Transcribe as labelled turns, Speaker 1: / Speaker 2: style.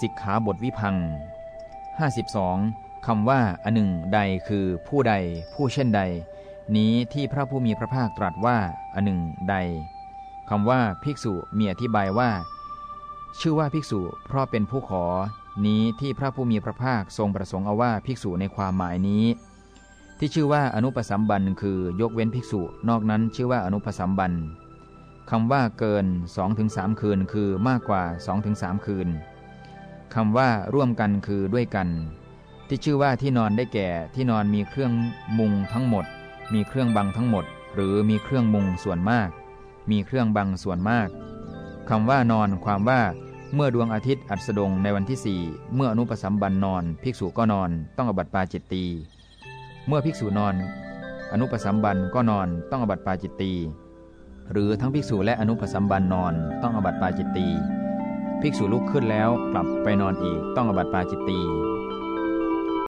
Speaker 1: สิกขาบทวิพัง52คำว่าอันหนึ่งใดคือผู้ใด ผู้เช่นใด นี้ที่พระผู้มีพระภาคตรัสว่าอันหนึ่งใดคำว่าภิกษุมีอธิบายว่า ชื่อว่าภิกษุเพราะเป็นผู้ขอ นี้ที่พระผู้มีพระภาคทรงประสงค์เอาว่าภิกษุในความหมายนี้ ที่ชื่อว่าอนุปสัมบันคือยกเว้นภิกษุ นอกนั้นชื่อว่าอนุปสัมบันคำว่าเกิน 2-3 คืนคือมากกว่า 2-3 คืน คำว่าร่วมกันคือด้วยกัน ที่ชื่อว่าที่นอนได้แก่ที่นอนมีเครื่องมุงทั้งหมด มีเครื่องบังทั้งหมด หรือมีเครื่องมุงส่วนมาก มีเครื่องบังส่วนมากคำว่านอนความว่าเมื่อดวงอาทิตย์อัสดงในวันที่สี่เมื่ออนุปสัมบันนอน ภิกษุก็นอนต้องอบัติปาจิตตีเมื่อภิกษุนอน อนุปสัมบันก็นอนต้องอบัติปาจิตตีหรือทั้งภิกษุและอนุปสัมบันนอนต้องอบัติปาจิตตี ภิกษุลุกขึ้นแล้วกลับไปนอนอีกต้องอบัติปาจิตตี